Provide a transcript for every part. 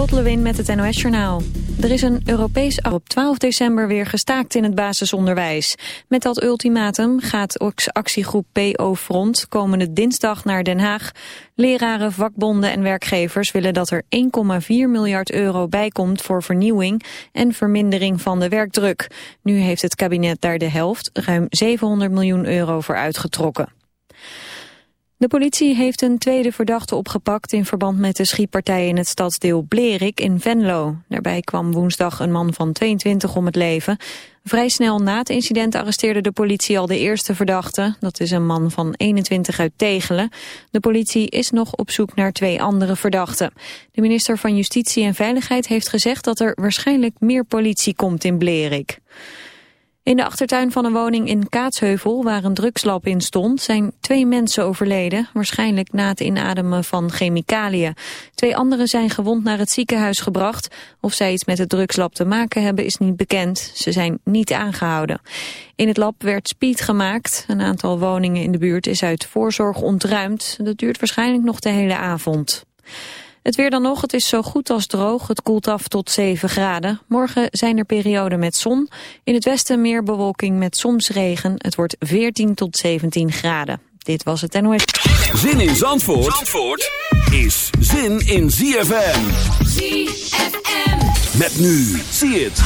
Lot met het NOS Journaal. Er is een Europees op 12 december weer gestaakt in het basisonderwijs. Met dat ultimatum gaat actiegroep PO Front komende dinsdag naar Den Haag. Leraren, vakbonden en werkgevers willen dat er 1,4 miljard euro bijkomt voor vernieuwing en vermindering van de werkdruk. Nu heeft het kabinet daar de helft, ruim 700 miljoen euro voor uitgetrokken. De politie heeft een tweede verdachte opgepakt in verband met de schietpartij in het stadsdeel Blerik in Venlo. Daarbij kwam woensdag een man van 22 om het leven. Vrij snel na het incident arresteerde de politie al de eerste verdachte. Dat is een man van 21 uit Tegelen. De politie is nog op zoek naar twee andere verdachten. De minister van Justitie en Veiligheid heeft gezegd dat er waarschijnlijk meer politie komt in Blerik. In de achtertuin van een woning in Kaatsheuvel, waar een drugslab in stond, zijn twee mensen overleden, waarschijnlijk na het inademen van chemicaliën. Twee anderen zijn gewond naar het ziekenhuis gebracht. Of zij iets met het drugslab te maken hebben is niet bekend. Ze zijn niet aangehouden. In het lab werd speed gemaakt. Een aantal woningen in de buurt is uit voorzorg ontruimd. Dat duurt waarschijnlijk nog de hele avond. Het weer dan nog, het is zo goed als droog. Het koelt af tot 7 graden. Morgen zijn er perioden met zon. In het westen meer bewolking met soms regen. Het wordt 14 tot 17 graden. Dit was het NOS. Zin in Zandvoort, Zandvoort is zin in ZFM. ZFM. Met nu, zie het.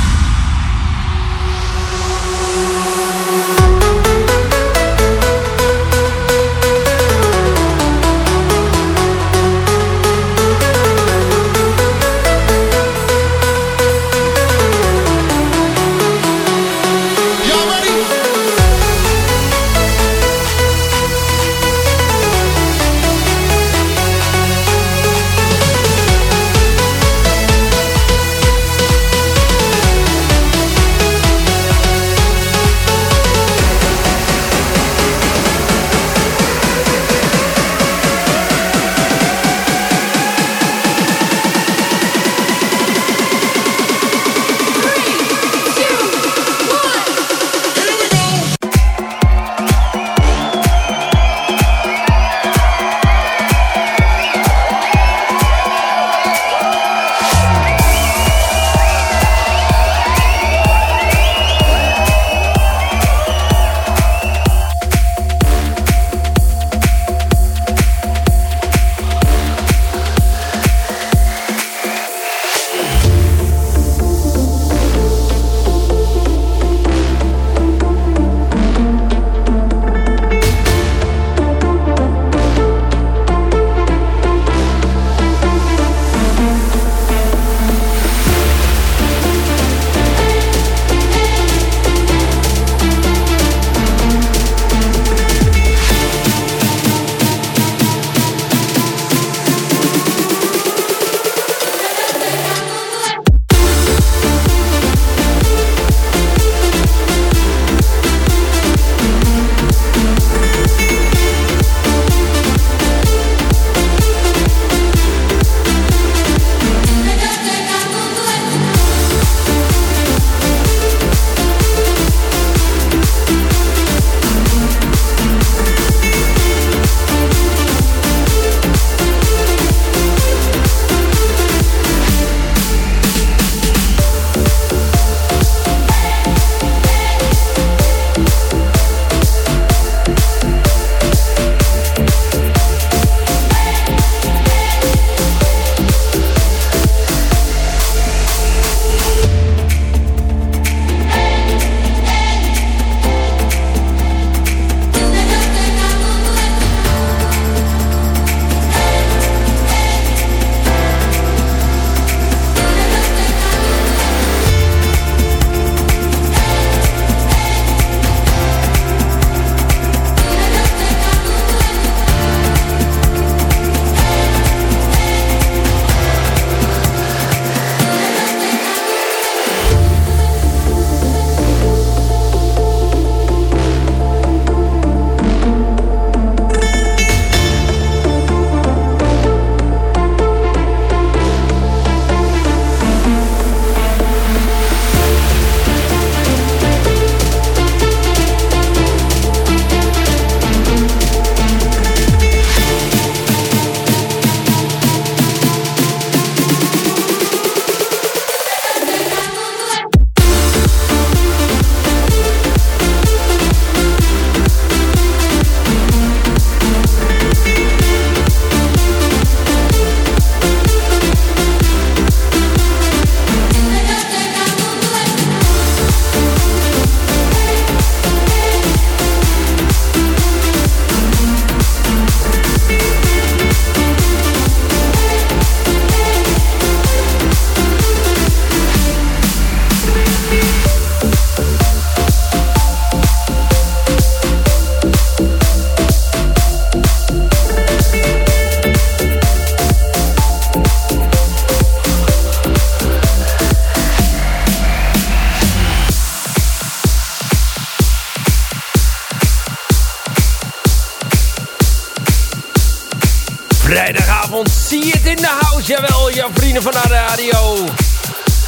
Vrienden van de radio.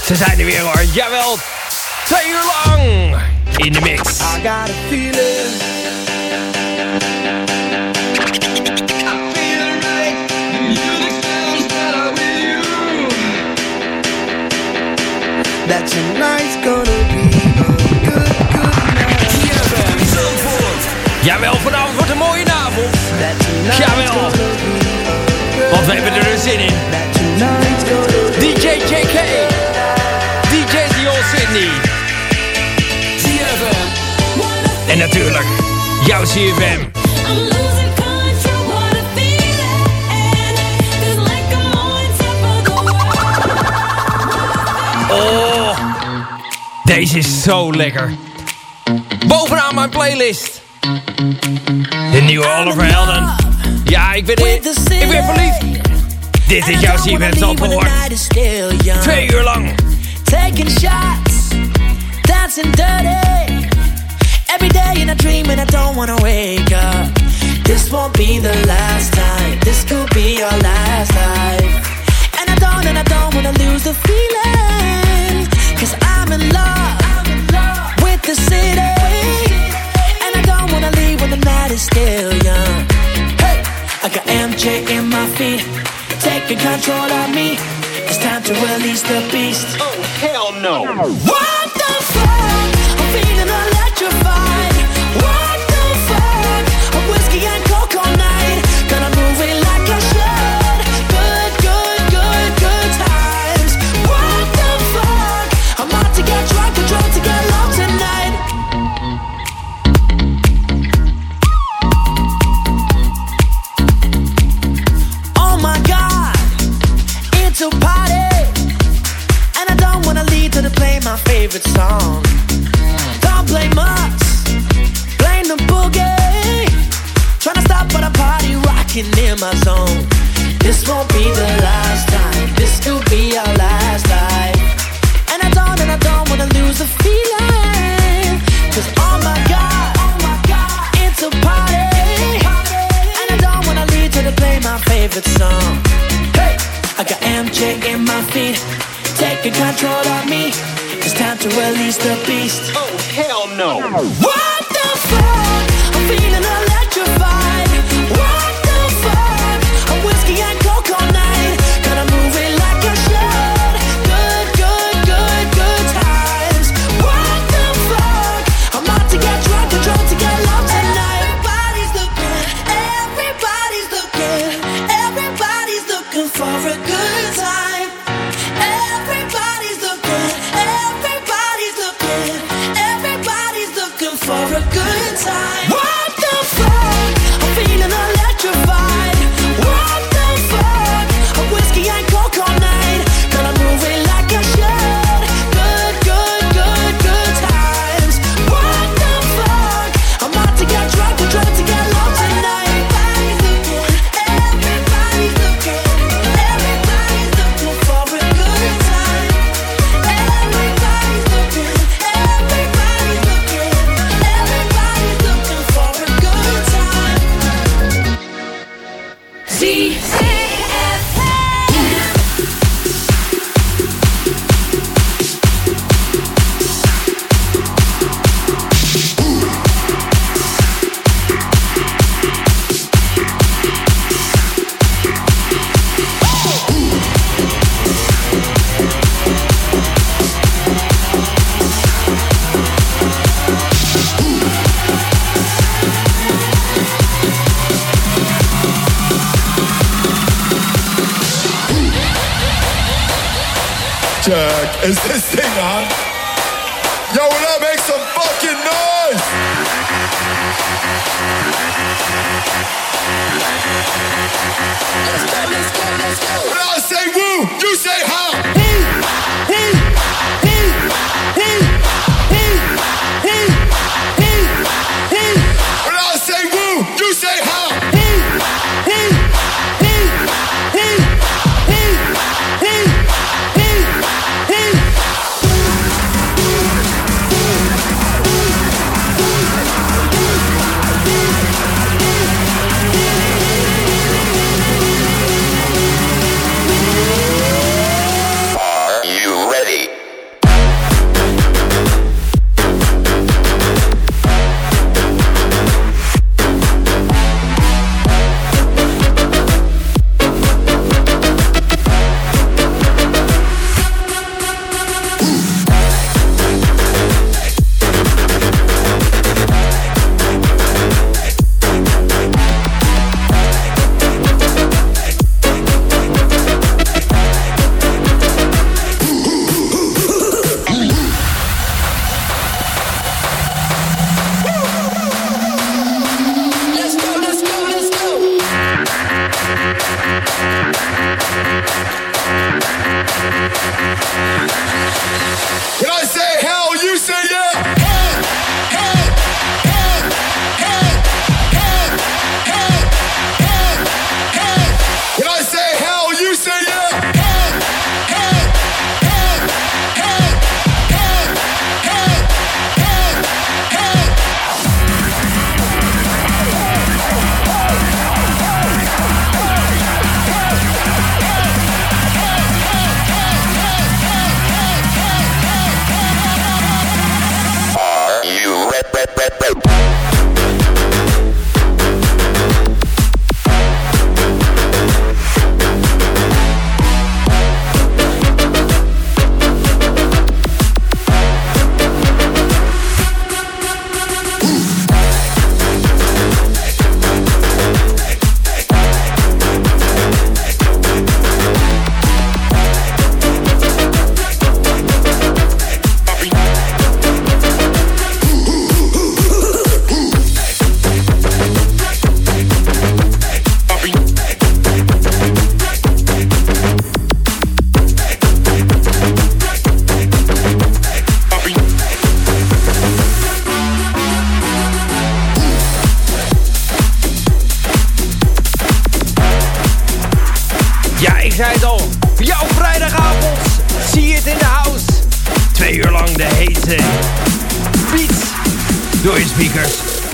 Ze zijn er weer hoor, jawel. Twee uur lang in de mix. I got a feeling. That tonight's gonna be a good, good night. Jawel, vanavond wordt een mooie avond. Jawel. Want we hebben er een zin in. DJ JK. DJ Dion Sydney. CFM. En natuurlijk, jouw CFM. Oh, deze is zo lekker. Bovenaan mijn playlist. De nieuwe Oliver Helden. Ja, ik ben, ik ben verliefd. Dit is jouw CFM Zandvoort. Twee uur lang. Taking shots, dancing dirty. Every day in a dream and I don't wanna wake up. This won't be the last time. This could be our last life. And I don't, and I don't wanna lose the feeling. Cause I'm in love, with the city. And I don't wanna leave when the night is still young. Hey, I got MJ in my feet, taking control of me. It's time to release the beast. Oh, hell no. What the fuck? Control of me. It's time to release the beast. Oh, hell no. What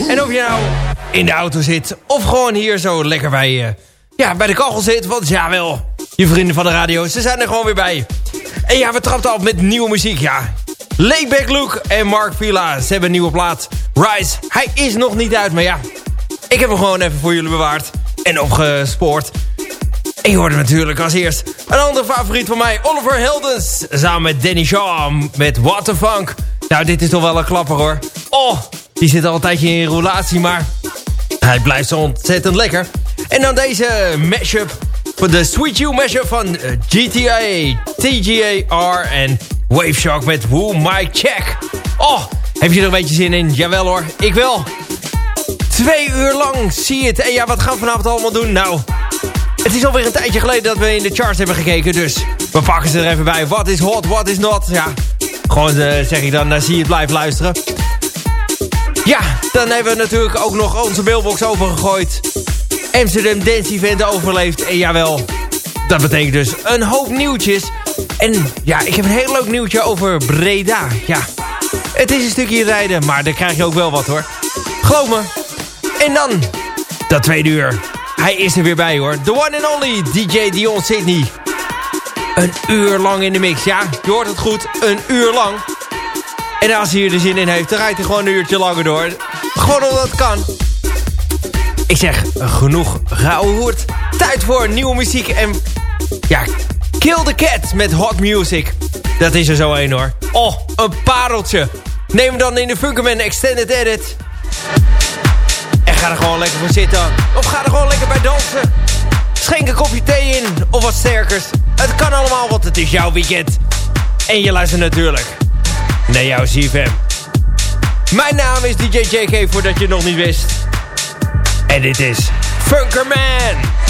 En of je nou in de auto zit of gewoon hier zo lekker bij, eh, ja, bij de kachel zit. Want ja wel, je vrienden van de radio, ze zijn er gewoon weer bij. En ja, we trapten af met nieuwe muziek, ja. Lakeback Luke en Mark Villa, ze hebben een nieuwe plaat. Rise, hij is nog niet uit, maar ja. Ik heb hem gewoon even voor jullie bewaard en opgespoord. En je hoorde natuurlijk als eerst een andere favoriet van mij, Oliver Heldens. Samen met Danny Shaw met What the Funk. Nou, dit is toch wel een klapper hoor. Oh, die zit al een tijdje in relatie, maar hij blijft zo ontzettend lekker. En dan deze mashup van de Sweet You mashup van eh, GTA, TGAR en Wave Shock met Who Mike Check. Oh, heb je er een beetje zin in? Jawel hoor, ik wel. Twee uur lang, zie het. En ja, wat gaan we vanavond allemaal doen? Nou, het is alweer een tijdje geleden dat we in de charts hebben gekeken. Dus we pakken ze er even bij. Wat is hot, wat is not? Ja, gewoon eh, zeg ik dan, daar zie je het blijven luisteren. Ja, dan hebben we natuurlijk ook nog onze mailbox overgegooid. Amsterdam Dance Event overleefd. En jawel, dat betekent dus een hoop nieuwtjes. En ja, ik heb een heel leuk nieuwtje over Breda. Ja, het is een stukje rijden, maar daar krijg je ook wel wat hoor. Geloof me. En dan, dat tweede uur. Hij is er weer bij hoor. The one and only DJ Dion Sydney. Een uur lang in de mix, ja. Je hoort het goed, een uur lang. En als hij er de zin in heeft, dan rijdt hij gewoon een uurtje langer door. Gewoon omdat het kan. Ik zeg, genoeg geouwehoerd. Tijd voor nieuwe muziek en... Ja, Kill the Cat met Hot Music. Dat is er zo een hoor. Oh, een pareltje. Neem hem dan in de Funkerman Extended Edit. En ga er gewoon lekker voor zitten. Of ga er gewoon lekker bij dansen. Schenk een kopje thee in. Of wat sterkers. Het kan allemaal, want het is jouw weekend. En je luistert natuurlijk naar jouw CFM. Mijn naam is DJ JK, voordat je het nog niet wist. En dit is Funkerman.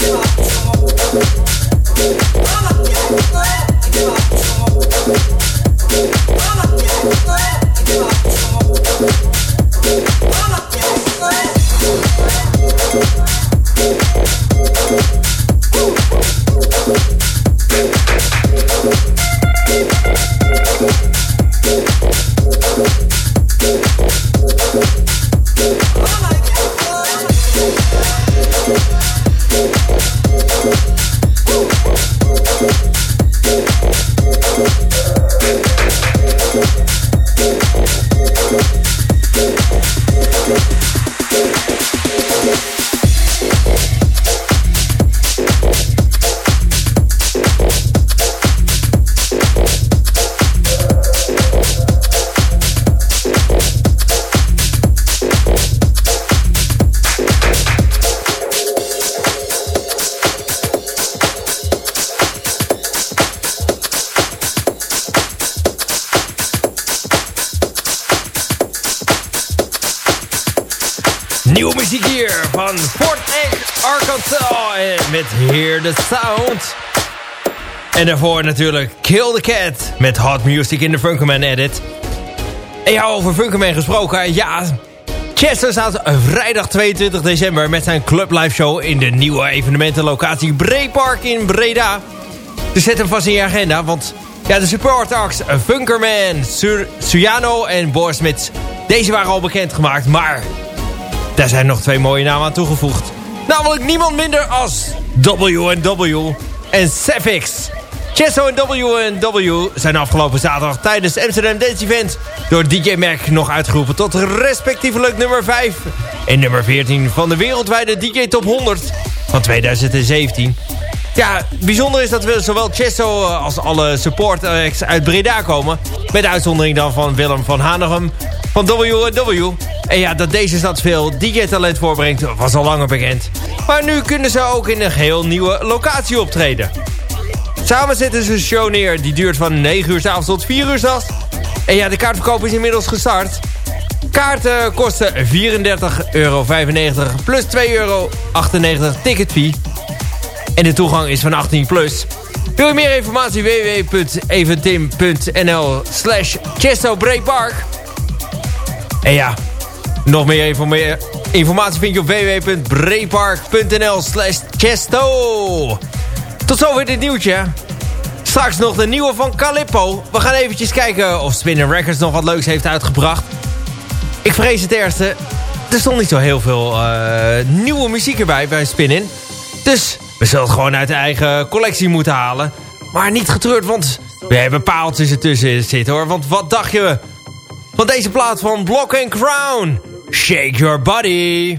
En daarvoor natuurlijk Kill the Cat met Hot Music in de Funkerman edit. En ja, over Funkerman gesproken. Ja, Chester staat vrijdag 22 december met zijn Club Live Show... in de nieuwe evenementenlocatie Breepark in Breda. Dus zet hem vast in je agenda, want ja, de support acts Funkerman, Sur en Boris deze waren al bekendgemaakt, maar daar zijn nog twee mooie namen aan toegevoegd. Namelijk niemand minder als W&W en Savix. Chesto en W&W zijn afgelopen zaterdag tijdens Amsterdam Dance Event... door DJ Mac nog uitgeroepen tot respectievelijk nummer 5... en nummer 14 van de wereldwijde DJ Top 100 van 2017. Ja, bijzonder is dat we zowel Chesto eh, als alle support acts uit Breda komen... met de uitzondering dan van Willem van Hanegem van W&W... En ja, dat deze stad veel DJ-talent voorbrengt was al langer bekend. Maar nu kunnen ze ook in een geheel nieuwe locatie optreden. Samen zetten ze een show neer die duurt van 9 uur s avonds tot 4 uur s'nachts. En ja, de kaartverkoop is inmiddels gestart. Kaarten kosten 34,95 euro plus 2,98 euro ticketfee. En de toegang is van 18 plus. Wil je meer informatie? www.eventim.nl slash Chesto. En ja, nog meer informatie vind je op www.breepark.nl slash Chesto. Tot zover dit nieuwtje. Straks nog de nieuwe van Calippo. We gaan eventjes kijken of Spinning Records nog wat leuks heeft uitgebracht. Ik vrees het eerste. Er stond niet zo heel veel uh, nieuwe muziek erbij bij Spinning. Dus we zullen het gewoon uit de eigen collectie moeten halen. Maar niet getreurd, want we hebben paaltjes ertussen zitten hoor. Want wat dacht je van deze plaat van Block and Crown? Shake your body.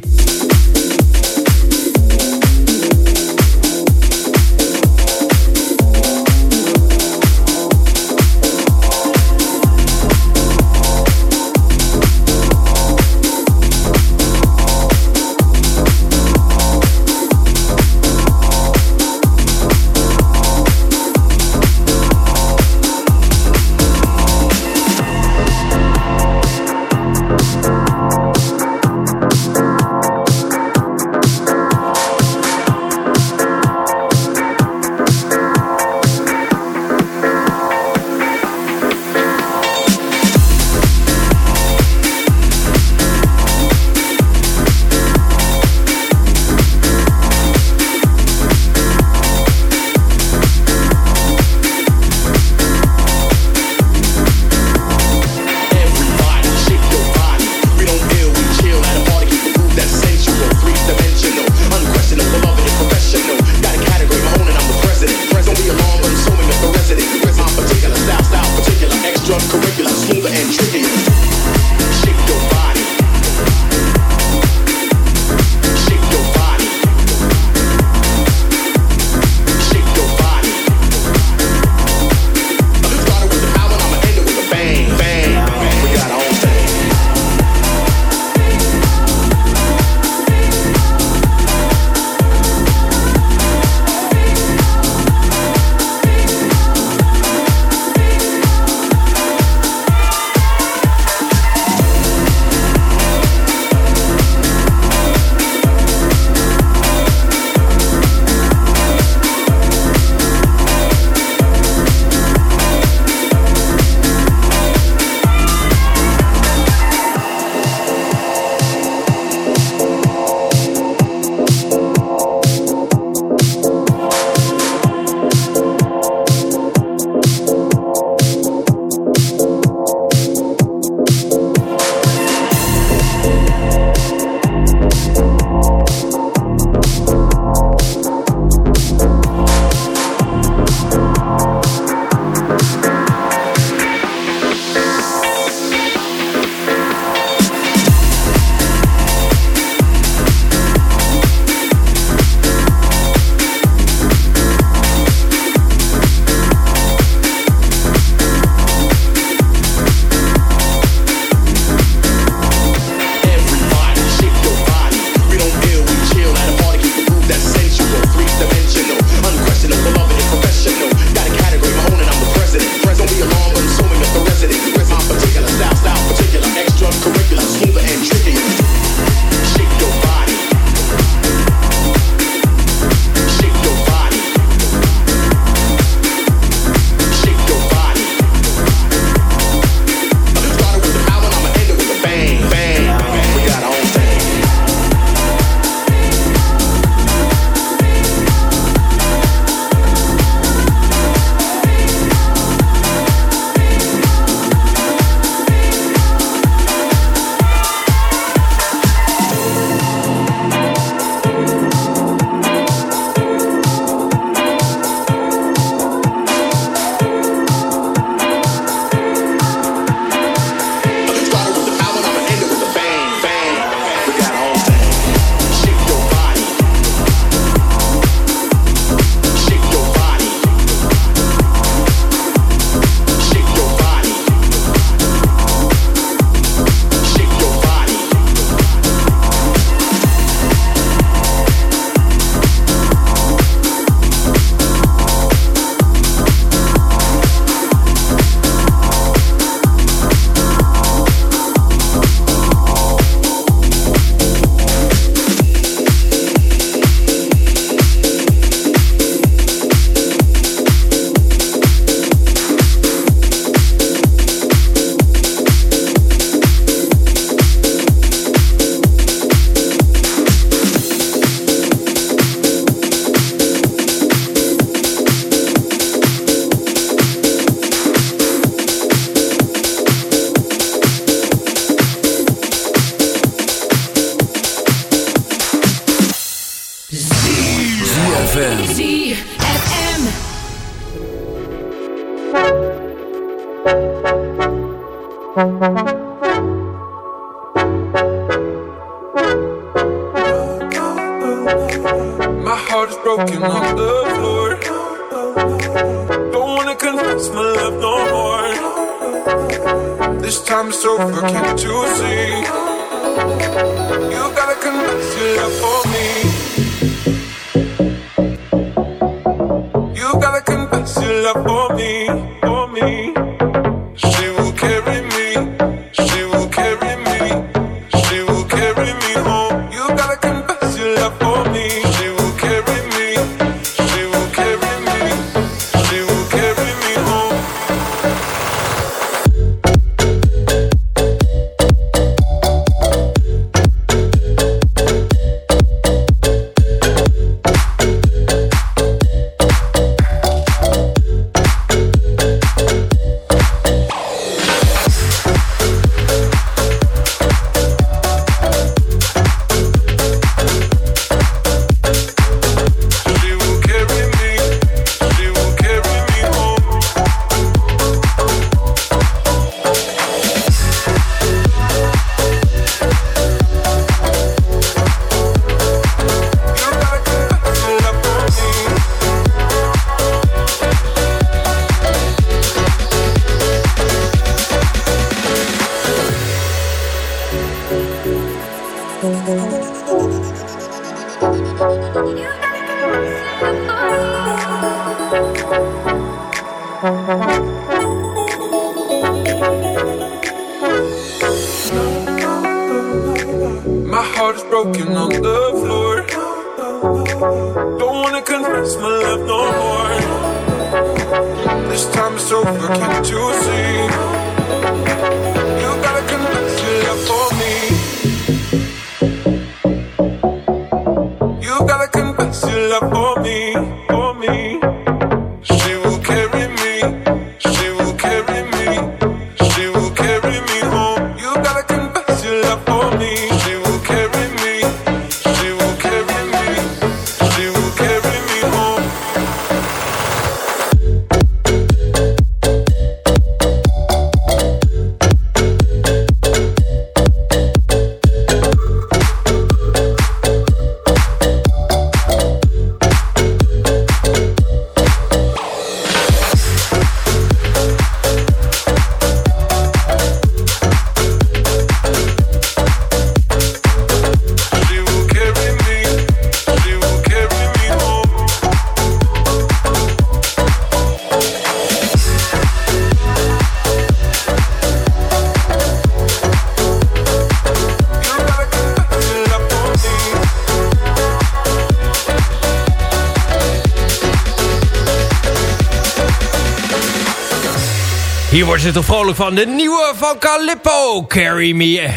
Hier wordt ze toch vrolijk van. De nieuwe van Calippo. Carry me.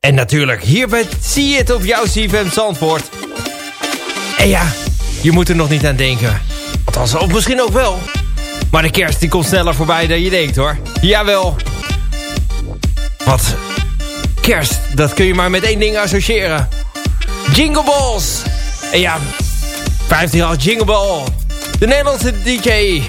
En natuurlijk, hierbij zie je het op jouw CFM Zandvoort. En ja, je moet er nog niet aan denken. Althans, of misschien ook wel. Maar de kerst die komt sneller voorbij dan je denkt hoor. Jawel. Wat? Kerst, dat kun je maar met één ding associëren. Jingle Balls. En ja, 15 jaar Jingle Ball. De Nederlandse DJ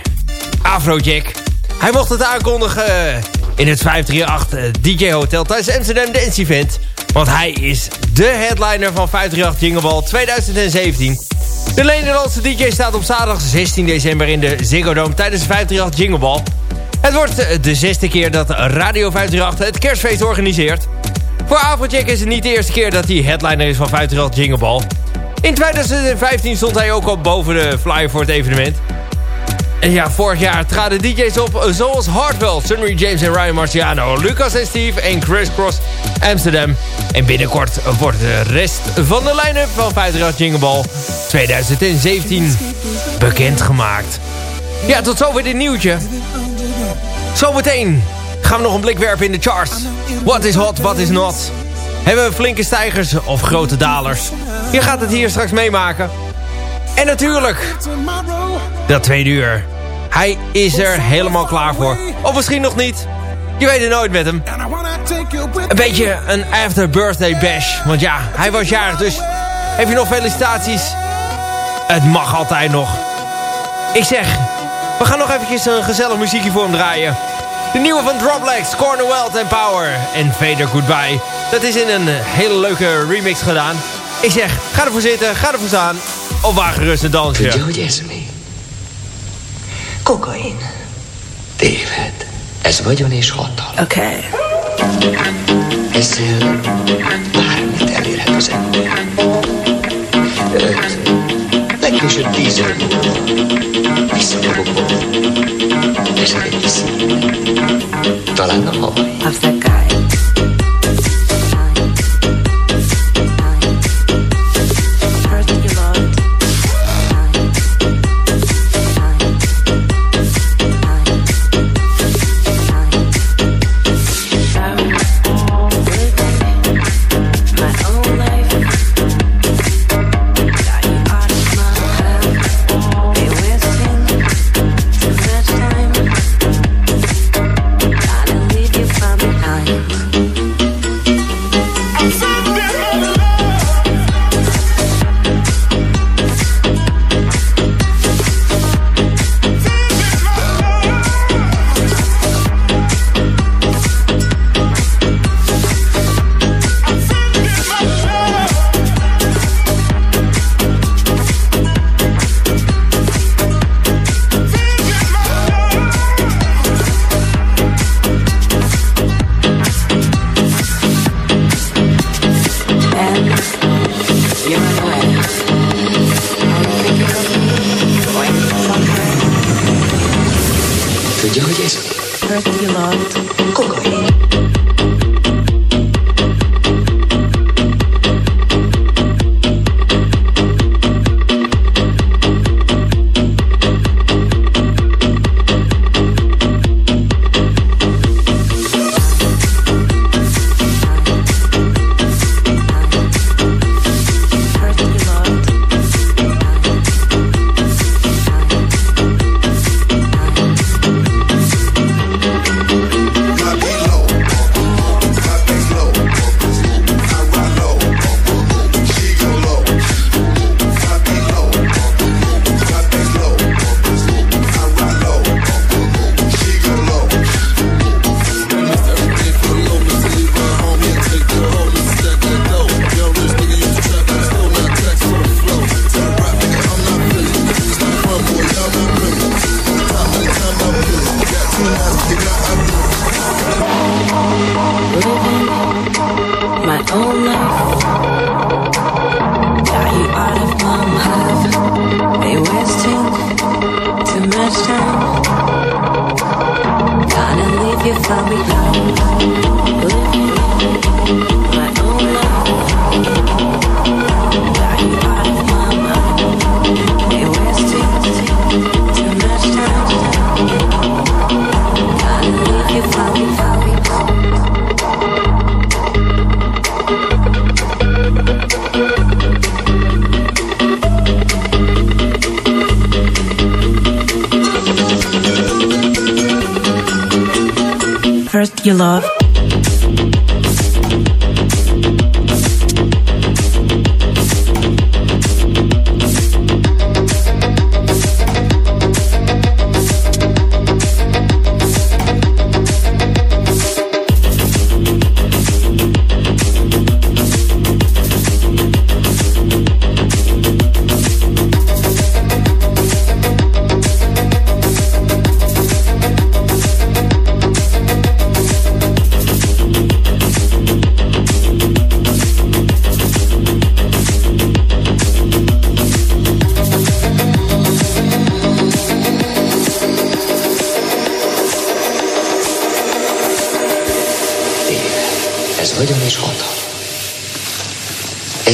Afrojack. Hij mocht het aankondigen in het 538 DJ Hotel tijdens Amsterdam Dance Event. Want hij is de headliner van 538 Jingle Ball 2017. De Nederlandse DJ staat op zaterdag 16 december in de Ziggo Dome tijdens de 538 Jingle Ball. Het wordt de zesde keer dat Radio 538 het kerstfeest organiseert. Voor Afrojack is het niet de eerste keer dat hij headliner is van 538 Jingle Ball. In 2015 stond hij ook al boven de flyer voor het evenement. En ja, vorig jaar traden DJ's op zoals Hardwell, Sunny James en Ryan Marciano, Lucas en Steve en Chris Cross Amsterdam. En binnenkort wordt de rest van de line-up van 538 Jingle Ball 2017 bekendgemaakt. Ja, tot zover dit nieuwtje. Zometeen gaan we nog een blik werpen in de charts. Wat is hot, wat is not? Hebben we flinke stijgers of grote dalers? Je gaat het hier straks meemaken. En natuurlijk, dat tweede uur. Hij is er helemaal klaar voor. Of misschien nog niet. Je weet het nooit met hem. Een beetje een after birthday bash. Want ja, hij was jarig, dus heb je nog felicitaties? Het mag altijd nog. Ik zeg, we gaan nog eventjes een gezellig muziekje voor hem draaien. De nieuwe van Droplex, Corner Wealth and Power en Vader Goodbye. Dat is in een hele leuke remix gedaan. Ik zeg, ga ervoor zitten, ga ervoor staan. Oh, wagenrusse dans, ja. Tudja, hogy ez mi? Kokain. Téved. Ez vagyon és hatalom. Oké. Okay. Ezzel bármit elérhet az ember. Öt, legkésőbb tízezer múlva visszajogok volna. Esetleg viszi. Talán a havaj. Abszett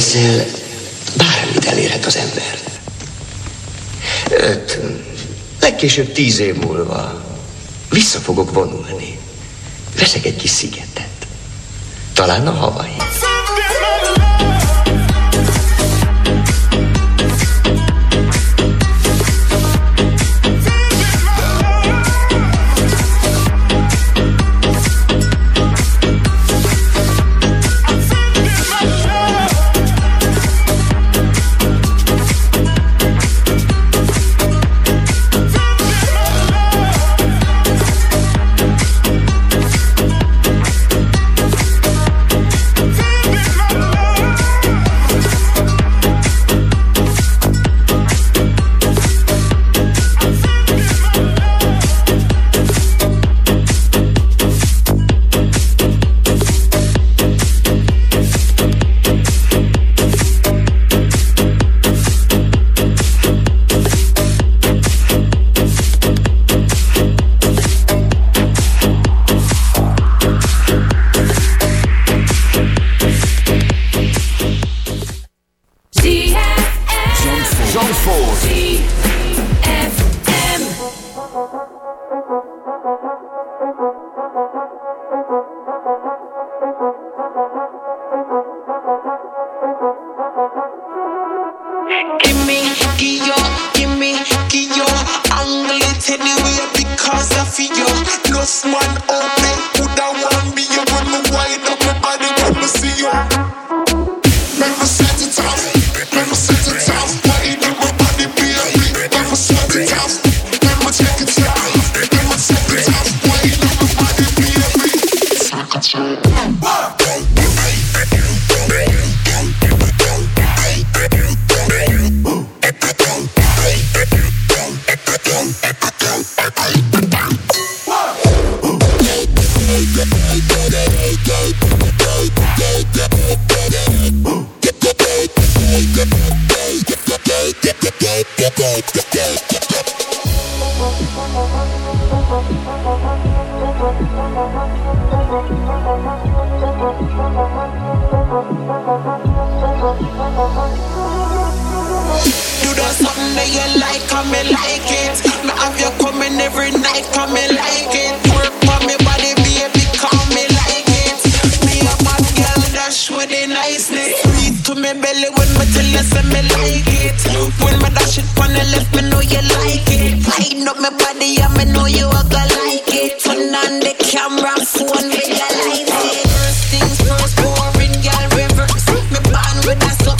ezzel bármit elérhet az ember. Öt, legkésőbb tíz év múlva vissza fogok vonulni. Veszek egy kis szigetet. Talán a havat.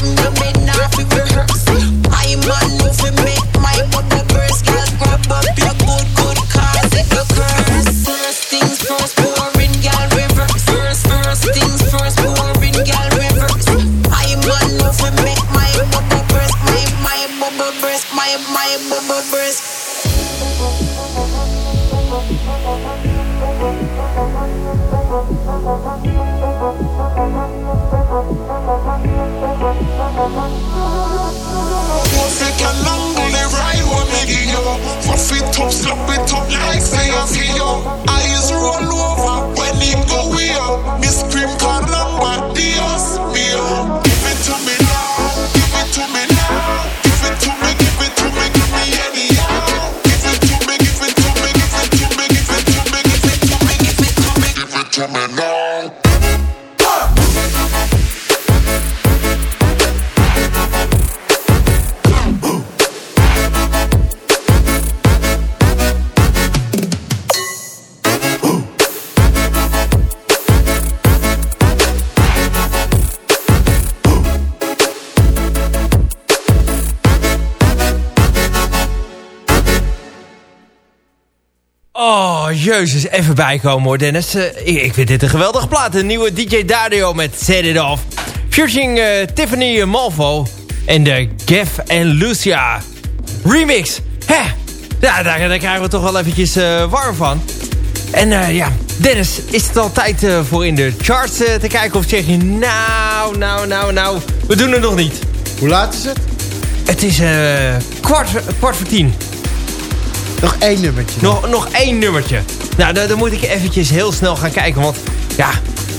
With Jezus, even bijkomen hoor, Dennis. Eh, ik, vind dit een geweldige plaat. Een nieuwe DJ Dario met Set It Off. Featuring eh, Tiffany Malvo en de Gav en Lucia remix. Hè, ja, daar, daar krijgen we toch wel eventjes eh, warm van. En ja, Dennis, is het al tijd voor in de charts te kijken? Of zeg je, nou, nou, nou, nou, we doen het nog niet. Hoe laat is het? Het is kwart, kwart voor tien. Nog één nummertje. Nog, nog één nummertje. Nou, dan, dan moet ik eventjes heel snel gaan kijken. Want ja,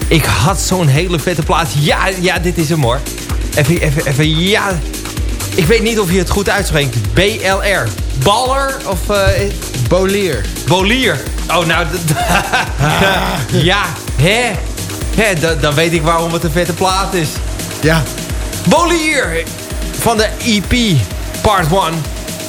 ik had zo'n hele vette plaats. Ja, ja, dit is hem hoor. Even, even, even, ja. Ik weet niet of je het goed uitspreekt. BLR. Baller of... eh Bolier. Bolier. Oh, nou... ja, hè? hè dan, dan weet ik waarom het een vette plaat is. Ja. Bolier van de EP Part 1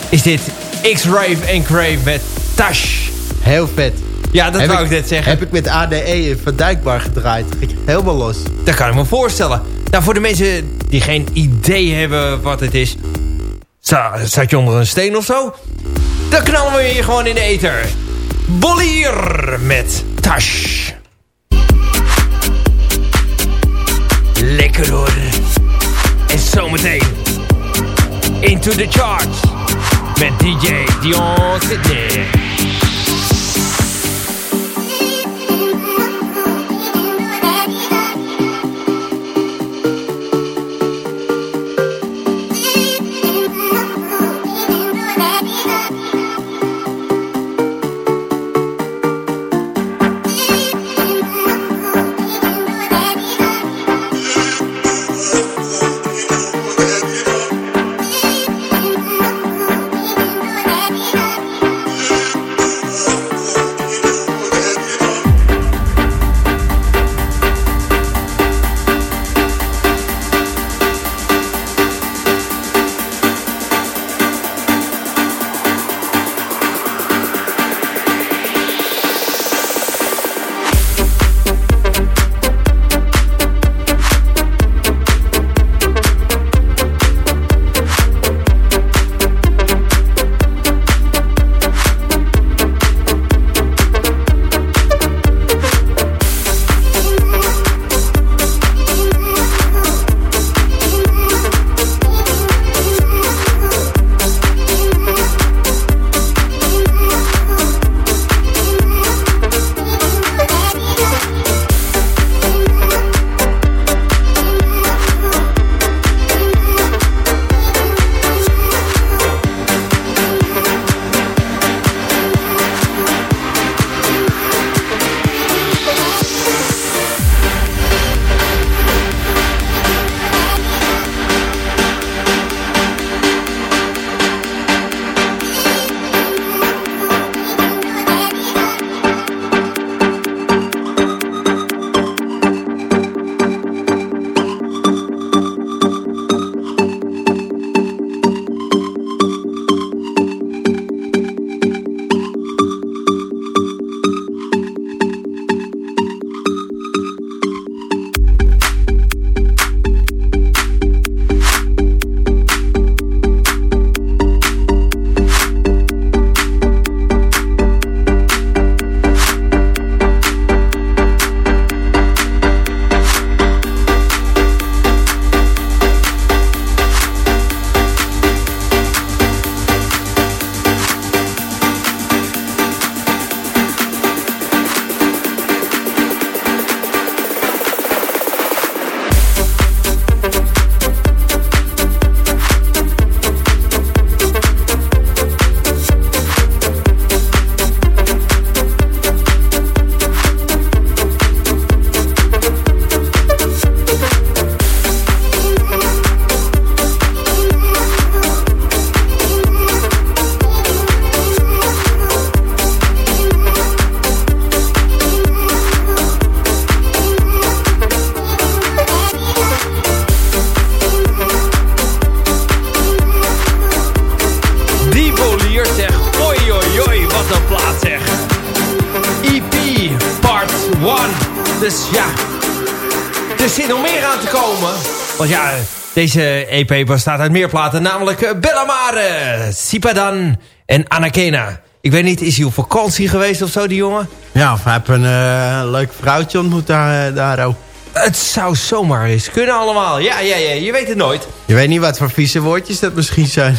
is dit X-Rave en Crave met Tash. Heel vet. Ja, dat Heb wou ik net zeggen. Heb ik met ADE Van Dijkbar gedraaid. Ging helemaal los. Dat kan ik me voorstellen. Nou, voor de mensen die geen idee hebben wat het is... Sta, staat je onder een steen of zo? Dan knallen we hier gewoon in de ether. Bolier met Tash. Lekker hoor. En zometeen... Into the Charts. Met DJ Dion Sydney. Deze EP bestaat uit meer platen. Namelijk eh, Bella Mare, Sipadan en Anakena. Ik weet niet, is hij op vakantie geweest of zo, die jongen? Ja, of hij heeft een eh, leuk vrouwtje ontmoet daar, eh, daar ook. Het zou zomaar eens kunnen allemaal. Ja, ja, ja, je weet het nooit. Je weet niet wat voor vieze woordjes dat misschien zijn.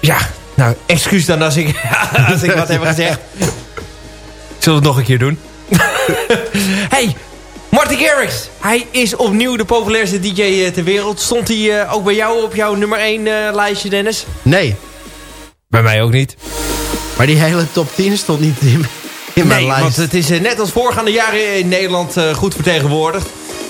Ja, nou, excuus dan als ik, als ik wat heb gezegd. Zullen we het nog een keer doen? hey, Marty Garrix. Hij is opnieuw de populairste DJ eh, ter wereld. Stond hij eh, ook bij jou op jouw nummer 1 eh, lijstje, Dennis? Nee, Bij mij ook niet. maar die hele top 10 stond niet in, in mijn nee, lijst. want het is net als voorgaande jaren in Nederland eh, goed vertegenwoordigd.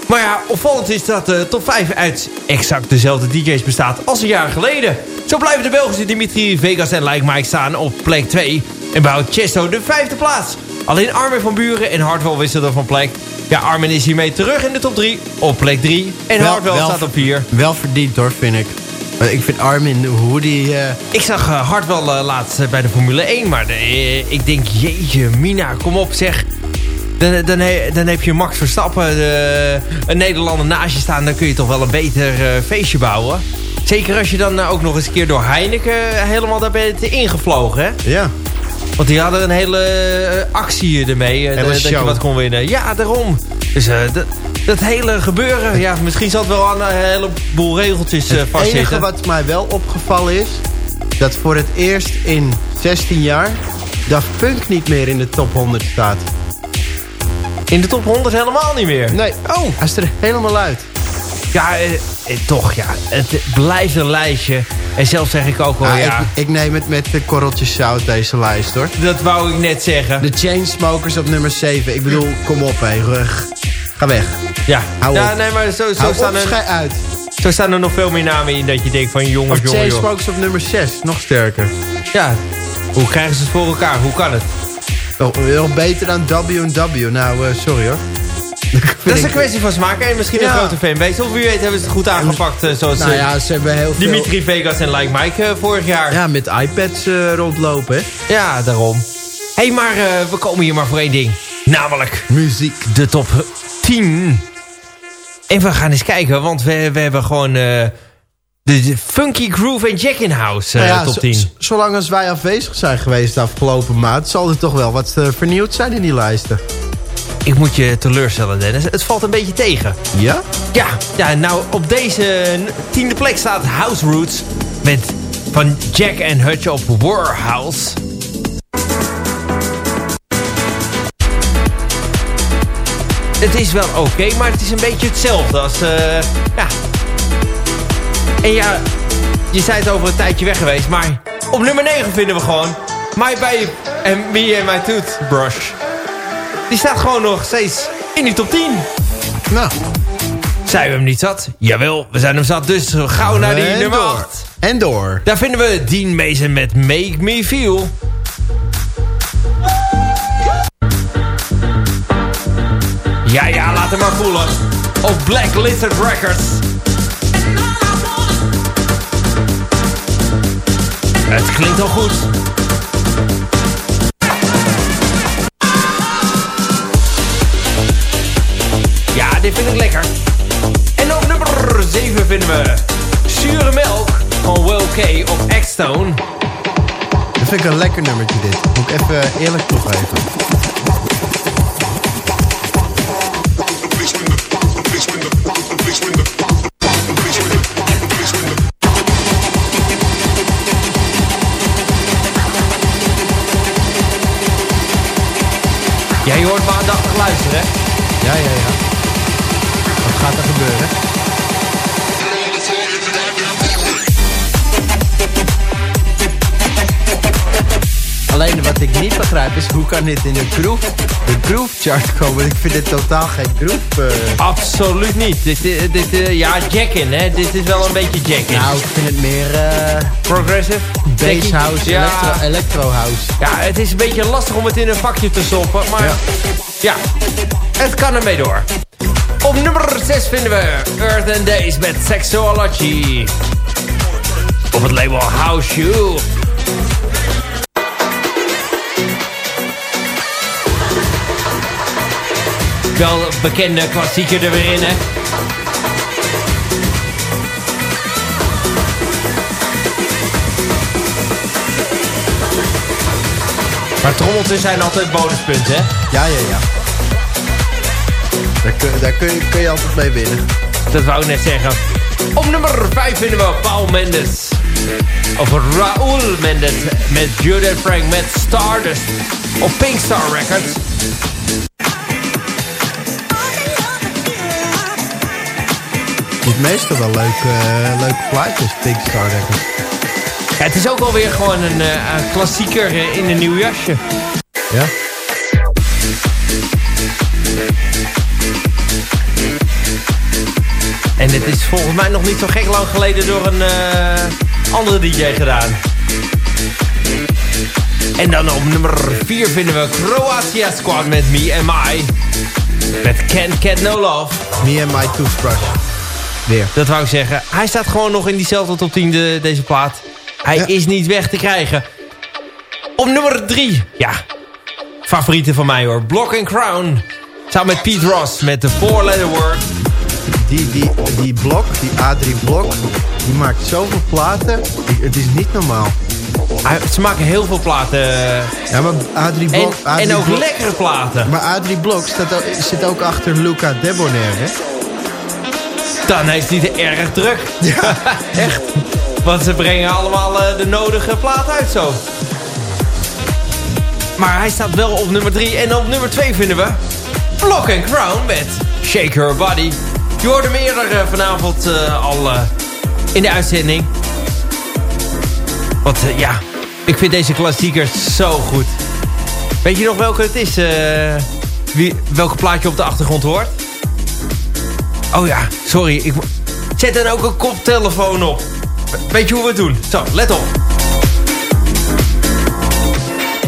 Maar ja, opvallend is dat de top 5 uit exact dezelfde DJ's bestaat als een jaar geleden. Zo blijven de Belgische Dimitri Vegas en Like Mike staan op plek 2. En behoudt Chesto de vijfde plaats. Alleen Armin van Buren en Hardwell wisselden van plek. Ja, Armin is hiermee terug in de top 3 op plek 3. En Wel- Hardwell wel- staat op 4. Wel verdiend hoor, vind ik. Maar Ik vind Armin, hoe die... eh, Ik zag uh, Hardwell eh, laatst eh, bij de Formule 1, maar eh, ik denk, jeetje, Mina, kom op zeg. Dan, dan, he- dan heb je Max Verstappen, eh, een Nederlander naast je staan, dan kun je toch wel een beter eh, feestje bouwen. Zeker als je dan eh, ook nog eens een keer door Heineken eh, helemaal daar bent ingevlogen, hè? ja, Want die hadden een hele eh, actie ermee, eh, Hele dat je wat kon winnen. Ja, daarom. Dus eh, dat, dat hele gebeuren, ja, misschien zat wel aan een heleboel regeltjes eh het vastzitten. enige wat mij wel opgevallen is... dat voor het eerst in 16 jaar... Daft Punk niet meer in de top 100 staat. In de top 100 helemaal niet meer. Nee, oh, hij is er helemaal uit. Ja, eh, eh, toch ja. Het blijft een lijstje. En zelf zeg ik ook wel, Ah, ja. ik, ik neem het met de korreltjes zout, deze lijst hoor. Dat wou ik net zeggen. De Chainsmokers op nummer 7. Ik bedoel, kom op hé, rug. Ga weg. ja, hou ja op. nee, maar zo, zo, Hou staan op, er, schij uit. zo staan er nog veel meer namen in dat je denkt van jongens, Of jongen, joh. Chainsmokers op nummer 6. Nog sterker. Ja, hoe krijgen ze het voor elkaar? Hoe kan het? Nog, nog beter dan W&W. Nou, eh, sorry hoor. Dat is een kwestie van smaak en misschien een Ja. grote fanbase. Of wie weet hebben ze het goed aangepakt. eh, zoals Nou eh, ja, ze hebben heel veel... Dimitri Vegas en Like Mike eh, vorig jaar. Ja, Ja, met iPads rondlopen hè. daarom. Hé, hey, maar we komen hier maar voor één ding. Namelijk Muziek. de top 10. En we gaan eens kijken, want we, we hebben gewoon de, Funky Groove en Jack in House Nou ja, top zo- 10. z- zolang als wij afwezig zijn geweest de afgelopen maand... zal er toch wel wat vernieuwd zijn in die lijsten. Ik moet je teleurstellen, Dennis. Het valt een beetje tegen. Ja? Ja, ja nou op deze tiende plek staat House Roots met van Jack en Hutch op Warhouse. Het is wel oké, maar het is een beetje hetzelfde als... eh, ja. En ja, je zei het over een tijdje weg geweest, maar op nummer 9 vinden we gewoon My Babe en Me and My Toothbrush. Die staat gewoon nog steeds in die top 10. Nou, Zijn we hem niet zat? Jawel, we zijn hem zat, dus gauw naar die en nummer door. 8. En door. Daar vinden we Dean Mason met Make Me Feel. Ja, ja, laat hem maar voelen. Op Black Lizard Records. Het klinkt al goed. Dit vind ik lekker. En op nummer 7 vinden we Zure Melk van Will K op X-Stone. Dat vind ik een lekker nummertje dit. Moet ik even eerlijk toegeven. Ja, je hoort me aandachtig luisteren, hè? Ja, ja, ja. Gaat er gebeuren? Alleen wat ik niet begrijp is hoe kan dit in de groove, de groove chart komen? Ik vind dit totaal geen groove. eh. Absoluut niet. Dit, eh, dit, eh, ja, Jackin, hè? Dit is wel een beetje Jackin. Nou, ik vind het meer eh Progressive? bass house, Ja. electro, electro house. Ja, het is een beetje lastig om het in een vakje te stoppen, maar ja, Ja. het kan ermee door. Nummer 6 vinden we Earth and Days met Sexology. Op het label House Shoe. Wel bekende klassieker er weer in, hè? Maar trommeltjes zijn altijd bonuspunten, hè? Ja, ja, ja. Daar, kun, daar kun, je, kun je altijd mee winnen. Dat wou ik net zeggen. Op nummer 5 vinden we Paul Mendes. Of Raúl Mendes met Jude Frank met Stardust. Op Pink Star Records. Je hebt meestal wel leuke, eh, leuke plaatjes, Pink Star Records. Ja, het is ook alweer gewoon een, eh, klassieker eh, in een nieuw jasje. Ja? En het is volgens mij nog niet zo gek lang geleden door een eh, andere DJ gedaan. En dan op nummer 4 vinden we Croatia Squad met Me and My. Met Can't Get No Love. Me and my toothbrush. Weer. Dat wou ik zeggen. Hij staat gewoon nog in diezelfde top 10, de, deze plaat. Hij Ja. is niet weg te krijgen. Op nummer 3. Ja, favoriete van mij hoor. Block and Crown. Samen met Pete Ross met de Four Letter Word. Die, die, die blok, die A3 blok, die maakt zoveel platen. Die- het is niet normaal. Hij- Ze maken heel veel platen. Ja, maar A3 En, blok... A3 en ook blok- lekkere platen. Maar A3 blok staat, zit ook achter Luca Debonair, hè? Dan heeft hij het erg druk. Ja. Echt. Want ze brengen allemaal eh, de nodige plaat uit zo. Maar hij staat wel op nummer 3. En op nummer 2 vinden we... Block and Crown met Shake Her Body. Je hoorde hem eh, vanavond eh, al eh, in de uitzending. Want ja, ik vind deze klassiekers zo goed. Weet je nog welke het is? wie, welke plaatje op de achtergrond hoort? Oh ja, sorry. Ik Zet dan ook een koptelefoon op. Weet je hoe we het doen? Zo, let op.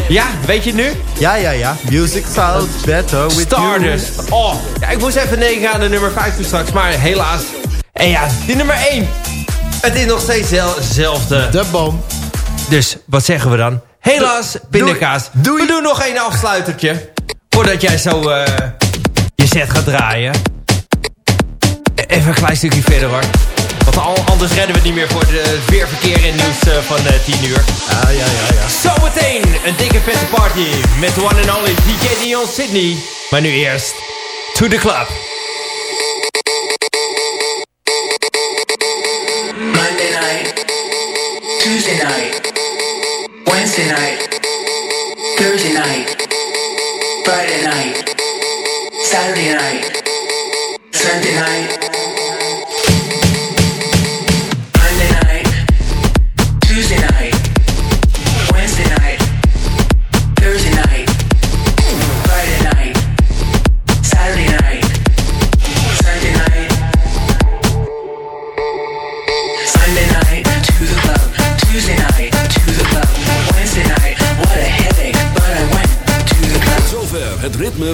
Ja, weet je het nu? Ja, ja, ja. Music sounds better with Stardust. Oh, ja, ik moest even denken aan de nummer 5 toen straks, maar helaas. En ja, die nummer 1. Het is nog steeds zel- hetzelfde. you. De bom. Dus, wat zeggen we dan? Helaas, pindakaas. Doei. We doen nog één afsluitertje. Voordat jij zo eh, je set gaat draaien. E- Even een klein stukje verder hoor. Want al- anders redden we het niet meer voor de- het weerverkeer en nieuws eh, van eh 10 uur. Ja, ja, ja, ja. Zometeen een dikke vette party met de one and only DJ Dion Sydney. Maar nu eerst to the club. Monday night, Tuesday night, Wednesday night, Thursday night, Friday night, Saturday night, Sunday night.